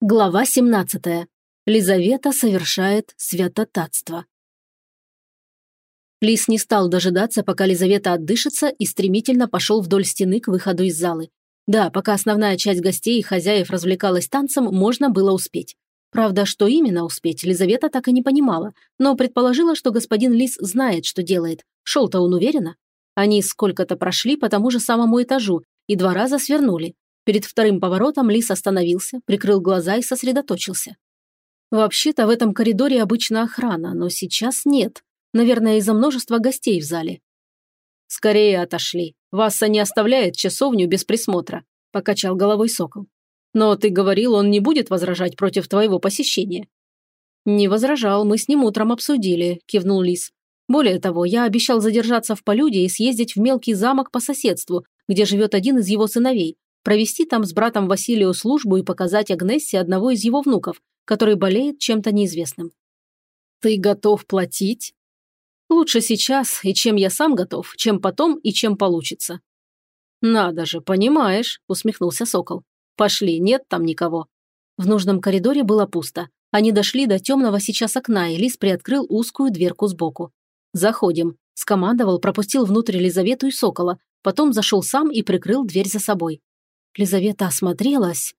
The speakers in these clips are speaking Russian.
Глава 17. Лизавета совершает святотатство. Лис не стал дожидаться, пока Лизавета отдышится, и стремительно пошел вдоль стены к выходу из залы. Да, пока основная часть гостей и хозяев развлекалась танцем, можно было успеть. Правда, что именно успеть, Лизавета так и не понимала, но предположила, что господин Лис знает, что делает. Шел-то он уверенно. Они сколько-то прошли по тому же самому этажу и два раза свернули, Перед вторым поворотом Лис остановился, прикрыл глаза и сосредоточился. Вообще-то в этом коридоре обычно охрана, но сейчас нет. Наверное, из-за множества гостей в зале. «Скорее отошли. Васса не оставляет часовню без присмотра», – покачал головой сокол. «Но ты говорил, он не будет возражать против твоего посещения». «Не возражал, мы с ним утром обсудили», – кивнул Лис. «Более того, я обещал задержаться в Полюде и съездить в мелкий замок по соседству, где живет один из его сыновей, провести там с братом Василию службу и показать Агнессе одного из его внуков, который болеет чем-то неизвестным. «Ты готов платить?» «Лучше сейчас, и чем я сам готов, чем потом и чем получится». «Надо же, понимаешь», – усмехнулся Сокол. «Пошли, нет там никого». В нужном коридоре было пусто. Они дошли до темного сейчас окна, и Лис приоткрыл узкую дверку сбоку. «Заходим», – скомандовал, пропустил внутрь Елизавету и Сокола, потом зашел сам и прикрыл дверь за собой. Лизавета осмотрелась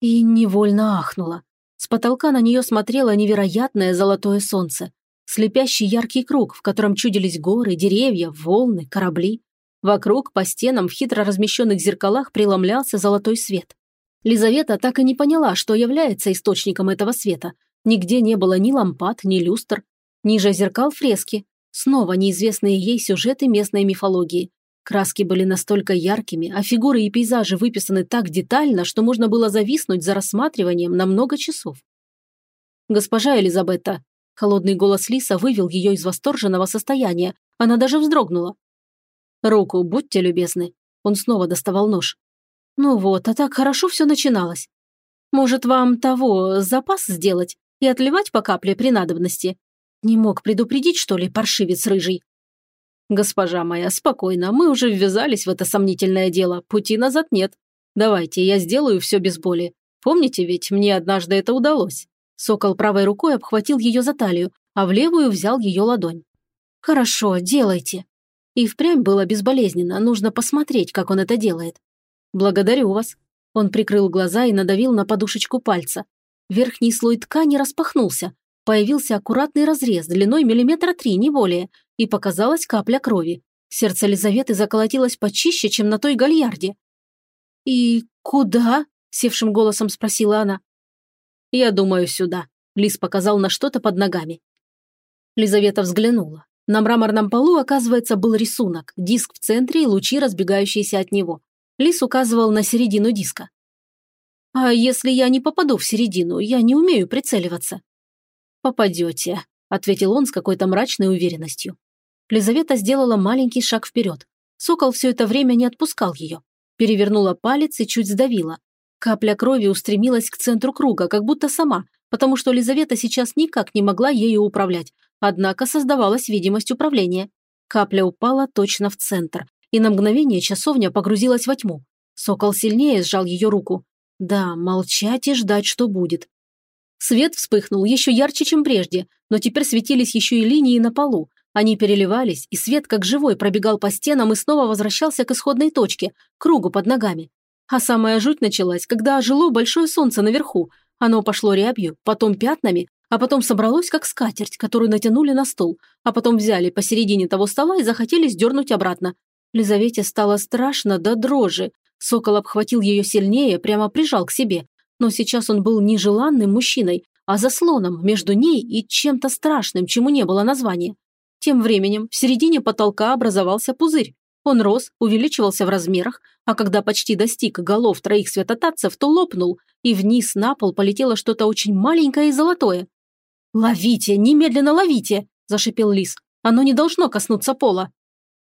и невольно ахнула. С потолка на нее смотрело невероятное золотое солнце. Слепящий яркий круг, в котором чудились горы, деревья, волны, корабли. Вокруг, по стенам, в хитро размещенных зеркалах преломлялся золотой свет. Лизавета так и не поняла, что является источником этого света. Нигде не было ни лампад, ни люстр. Ниже зеркал фрески. Снова неизвестные ей сюжеты местной мифологии. Краски были настолько яркими, а фигуры и пейзажи выписаны так детально, что можно было зависнуть за рассматриванием на много часов. «Госпожа Элизабетта!» Холодный голос Лиса вывел ее из восторженного состояния. Она даже вздрогнула. «Руку, будьте любезны!» Он снова доставал нож. «Ну вот, а так хорошо все начиналось. Может, вам того, запас сделать и отливать по капле при надобности? Не мог предупредить, что ли, паршивец рыжий?» «Госпожа моя, спокойно, мы уже ввязались в это сомнительное дело, пути назад нет. Давайте, я сделаю все без боли. Помните ведь, мне однажды это удалось». Сокол правой рукой обхватил ее за талию, а в левую взял ее ладонь. «Хорошо, делайте». И впрямь было безболезненно, нужно посмотреть, как он это делает. «Благодарю вас». Он прикрыл глаза и надавил на подушечку пальца. Верхний слой ткани распахнулся. Появился аккуратный разрез длиной миллиметра три, не более, и показалась капля крови. Сердце Лизаветы заколотилось почище, чем на той гальярде. «И куда?» – севшим голосом спросила она. «Я думаю, сюда», – Лис показал на что-то под ногами. Лизавета взглянула. На мраморном полу, оказывается, был рисунок, диск в центре и лучи, разбегающиеся от него. Лис указывал на середину диска. «А если я не попаду в середину, я не умею прицеливаться?» «Попадете», – ответил он с какой-то мрачной уверенностью. Лизавета сделала маленький шаг вперед. Сокол все это время не отпускал ее. Перевернула палец и чуть сдавила. Капля крови устремилась к центру круга, как будто сама, потому что Лизавета сейчас никак не могла ею управлять. Однако создавалась видимость управления. Капля упала точно в центр, и на мгновение часовня погрузилась во тьму. Сокол сильнее сжал ее руку. Да, молчать и ждать, что будет. Свет вспыхнул еще ярче, чем прежде, но теперь светились еще и линии на полу, они переливались, и свет как живой пробегал по стенам и снова возвращался к исходной точке, кругу под ногами. А самая жуть началась, когда ожило большое солнце наверху. Оно пошло рябью, потом пятнами, а потом собралось как скатерть, которую натянули на стол, а потом взяли посередине того стола и захотели сдернуть обратно. Лизавете стало страшно до дрожи. Сокол обхватил ее сильнее, прямо прижал к себе. Но сейчас он был не желанным мужчиной, а заслоном между ней и чем-то страшным, чему не было названия. Тем временем в середине потолка образовался пузырь. Он рос, увеличивался в размерах, а когда почти достиг голов троих святотатцев, то лопнул, и вниз на пол полетело что-то очень маленькое и золотое. «Ловите, немедленно ловите!» – зашипел лис. «Оно не должно коснуться пола».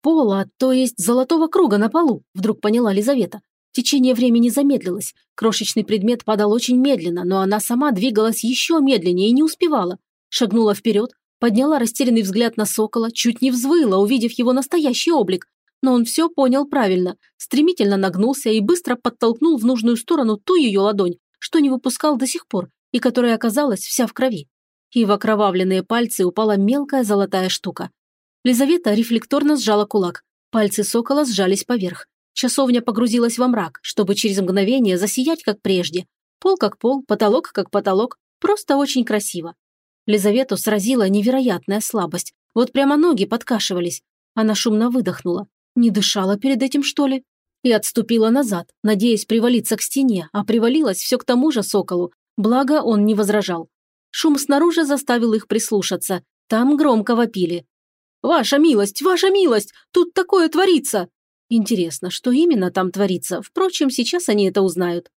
«Пола, то есть золотого круга на полу», – вдруг поняла Лизавета. Течение времени замедлилось. Крошечный предмет падал очень медленно, но она сама двигалась еще медленнее и не успевала. Шагнула вперед, Подняла растерянный взгляд на сокола, чуть не взвыла, увидев его настоящий облик. Но он все понял правильно, стремительно нагнулся и быстро подтолкнул в нужную сторону ту ее ладонь, что не выпускал до сих пор и которая оказалась вся в крови. И в окровавленные пальцы упала мелкая золотая штука. Лизавета рефлекторно сжала кулак. Пальцы сокола сжались поверх. Часовня погрузилась во мрак, чтобы через мгновение засиять, как прежде. Пол как пол, потолок как потолок. Просто очень красиво. Лизавету сразила невероятная слабость. Вот прямо ноги подкашивались. Она шумно выдохнула. Не дышала перед этим, что ли? И отступила назад, надеясь привалиться к стене, а привалилась все к тому же соколу. Благо, он не возражал. Шум снаружи заставил их прислушаться. Там громко вопили. «Ваша милость, ваша милость! Тут такое творится!» Интересно, что именно там творится? Впрочем, сейчас они это узнают.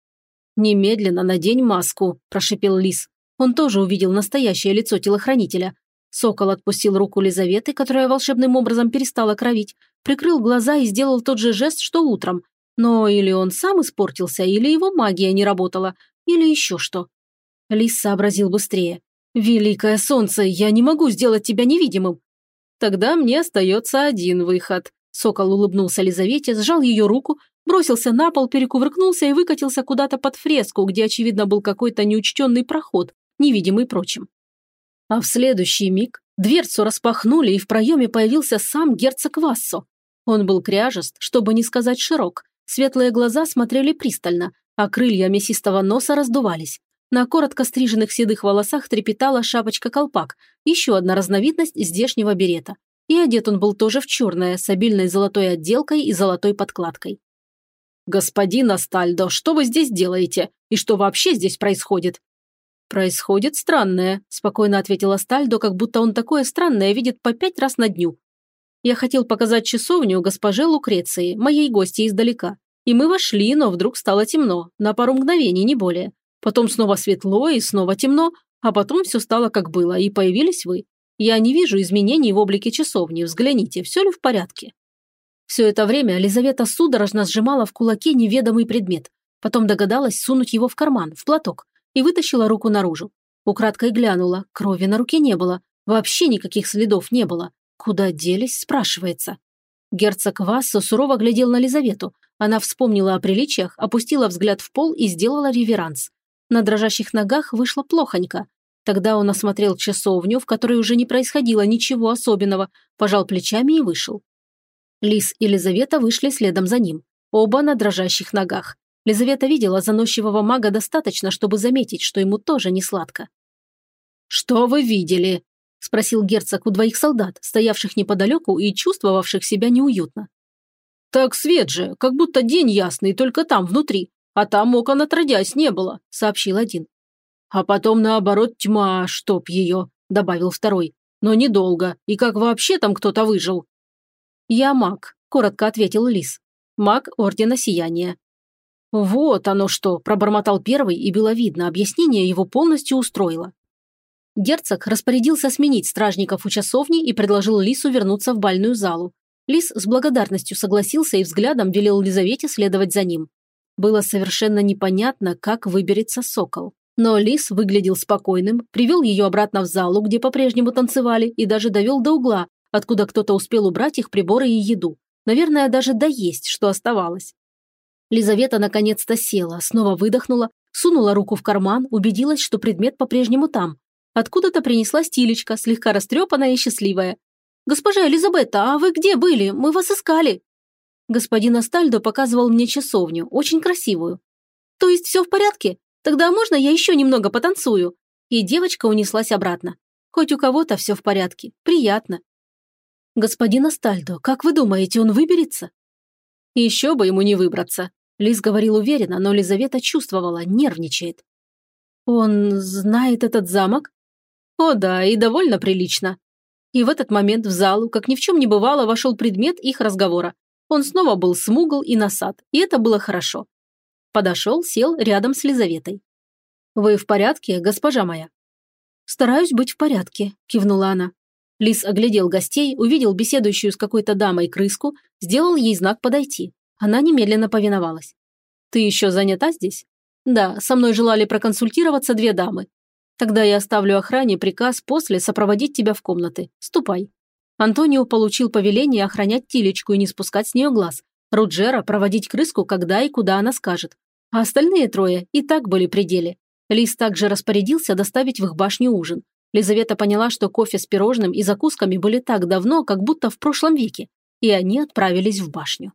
«Немедленно надень маску», – прошипел Лис. Он тоже увидел настоящее лицо телохранителя. Сокол отпустил руку Лизаветы, которая волшебным образом перестала кровить, прикрыл глаза и сделал тот же жест, что утром. Но или он сам испортился, или его магия не работала, или еще что. Лис сообразил быстрее. «Великое солнце, я не могу сделать тебя невидимым!» «Тогда мне остается один выход», Сокол улыбнулся Лизавете, сжал ее руку, бросился на пол, перекувыркнулся и выкатился куда-то под фреску, где, очевидно, был какой-то неучтенный проход, невидимый прочим. А в следующий миг дверцу распахнули, и в проеме появился сам герцог Вассо. Он был кряжест, чтобы не сказать широк. Светлые глаза смотрели пристально, а крылья мясистого носа раздувались. На коротко стриженных седых волосах трепетала шапочка-колпак, еще одна разновидность здешнего берета. И одет он был тоже в черное, с обильной золотой отделкой и золотой подкладкой. «Господин Астальдо, что вы здесь делаете? И что вообще здесь происходит?» «Происходит странное», – спокойно ответил Астальдо, как будто он такое странное видит по пять раз на дню. «Я хотел показать часовню госпоже Лукреции, моей гости издалека. И мы вошли, но вдруг стало темно, на пару мгновений, не более. Потом снова светло и снова темно, а потом все стало как было, и появились вы. Я не вижу изменений в облике часовни, взгляните, все ли в порядке?» Все это время Лизавета судорожно сжимала в кулаке неведомый предмет, потом догадалась сунуть его в карман, в платок, и вытащила руку наружу. Украдкой глянула, крови на руке не было, вообще никаких следов не было. Куда делись, спрашивается. Герцог Вассо сурово глядел на Лизавету. Она вспомнила о приличиях, опустила взгляд в пол и сделала реверанс. На дрожащих ногах вышло плохонько. Тогда он осмотрел часовню, в которой уже не происходило ничего особенного, пожал плечами и вышел. Лис и Лизавета вышли следом за ним, оба на дрожащих ногах. Лизавета видела заносчивого мага достаточно, чтобы заметить, что ему тоже не сладко. «Что вы видели?» – спросил герцог у двоих солдат, стоявших неподалеку и чувствовавших себя неуютно. «Так свет же, как будто день ясный, только там, внутри, а там окон отродясь не было», – сообщил один. «А потом, наоборот, тьма, чтоб ее», – добавил второй. «Но недолго, и как вообще там кто-то выжил?» «Я маг», – коротко ответил Лис. «Маг Ордена Сияния. «Вот оно что!» – пробормотал первый, и было видно, объяснение его полностью устроило. Герцог распорядился сменить стражников у часовни и предложил Лису вернуться в бальную залу. Лис с благодарностью согласился и взглядом велел Лизавете следовать за ним. Было совершенно непонятно, как выберется сокол. Но Лис выглядел спокойным, привел ее обратно в залу, где по-прежнему танцевали, и даже довел до угла, откуда кто-то успел убрать их приборы и еду. Наверное, даже доесть, что оставалось. Лизавета наконец-то села, снова выдохнула, сунула руку в карман, убедилась, что предмет по-прежнему там. Откуда-то принесла стилечка, слегка растрепанная и счастливая. «Госпожа Элизабетта, а вы где были? Мы вас искали!» Господин Астальдо показывал мне часовню, очень красивую. «То есть все в порядке? Тогда можно я еще немного потанцую?» И девочка унеслась обратно. Хоть у кого-то все в порядке. Приятно. «Господин Астальдо, как вы думаете, он выберется?» Еще бы ему не выбраться. Лиз говорил уверенно, но Лизавета чувствовала, нервничает. Он знает этот замок? О да, и довольно прилично. И в этот момент в залу, как ни в чем не бывало, вошел предмет их разговора. Он снова был смугл и насад, и это было хорошо. Подошел, сел рядом с Лизаветой. «Вы в порядке, госпожа моя?» «Стараюсь быть в порядке», – кивнула она. Лис оглядел гостей, увидел беседующую с какой-то дамой крыску, сделал ей знак подойти. Она немедленно повиновалась. «Ты еще занята здесь?» «Да, со мной желали проконсультироваться две дамы. Тогда я оставлю охране приказ после сопроводить тебя в комнаты. Ступай». Антонио получил повеление охранять Тилечку и не спускать с нее глаз. Руджера проводить крыску, когда и куда она скажет. А остальные трое и так были при деле. Лис также распорядился доставить в их башню ужин. Лизавета поняла, что кофе с пирожным и закусками были так давно, как будто в прошлом веке, и они отправились в башню.